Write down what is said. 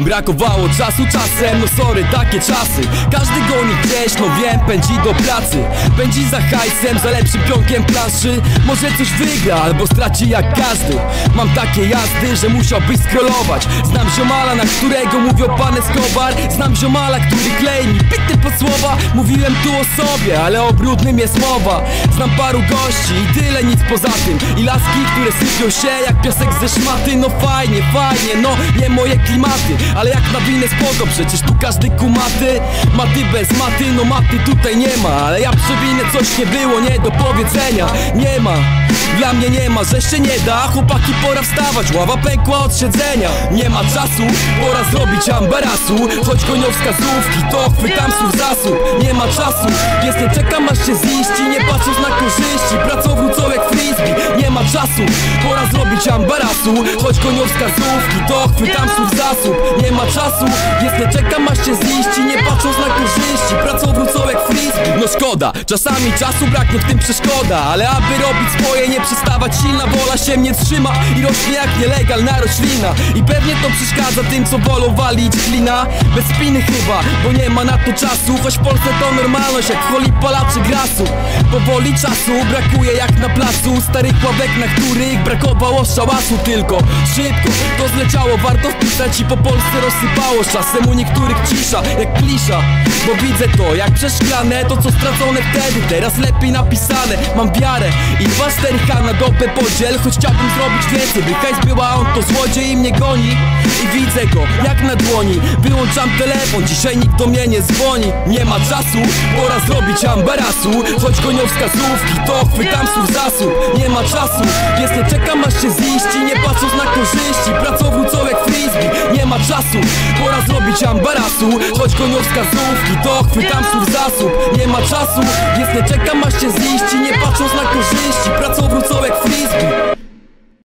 Brakowało czasu czasem, no sorry, takie czasy. Każdy goni gdzieś, no wiem, pędzi do pracy. Pędzi za hajsem, za lepszym pionkiem planszy. Może coś wygra, albo straci jak każdy. Mam takie jazdy, że musiałbyś scrollować. Znam ziomala, na którego mówią pan Escobar. Znam ziomala, który klei mi bity pod słowa. Mówiłem tu o sobie, ale o brudnym jest mowa. Znam paru gości i tyle nic poza tym. I laski, które sypią się jak piasek ze szmaty. No fajnie, fajnie, no nie moje klimaty Ale jak na winę spoko, przecież tu każdy kumaty Maty. Bez maty, no maty tutaj nie ma. Ale ja przewinę coś nie było, nie do powiedzenia Nie ma. Dla mnie nie ma, że się nie da Chłopaki pora wstawać, ława pękła od siedzenia. Nie ma czasu, pora zrobić ambarasu. Choć gonią wskazówki, to chwytam słów zasób Nie ma czasu, pies nie czekam aż się ziści. Nie patrząc na korzyści, pracowrócą jak frisbee czasu, pora zrobić ambarasu. Choć gonią wskazówki, to chwytam słów zasób. Nie ma czasu, nie czekam aż się Nie patrząc na czasami czasu braknie w tym przeszkoda Ale aby robić swoje, nie przestawać Silna wola się mnie trzyma i rośnie jak nielegalna roślina. I pewnie to przeszkadza tym, co wolą walić klina Bez spiny chyba, bo nie ma na to czasu. Choć w Polsce to normalność, jak w holi palaczy grasu. Powoli czasu brakuje jak na placu. Starych ławek, na których brakowało szałasu. Tylko Szybko to zleciało, warto wpisać i po Polsce rozsypało. Czasem u niektórych cisza, jak klisza. Bo widzę to, jak przeszklane To co stracone wtedy, teraz lepiej napisane. Mam wiarę i dwa stercha na dopę podziel. Choć chciałbym zrobić więcej, by hajs była on to złodziej i mnie goni. I widzę go, jak na dłoni. Wyłączam telefon, dzisiaj nikt do mnie nie dzwoni. Nie ma czasu, pora zrobić ambarasu. Choć gonią wskazówki, to chwytam słów zasób Nie ma czasu, pies nie czekam aż się ziści. Nie patrząc na korzyści, pracowrócą jak czasu, pora zrobić ambarasu Choć gonią wskazówki, to chwytam słów zasób Nie ma czasu, pies nie czekam aż się ziści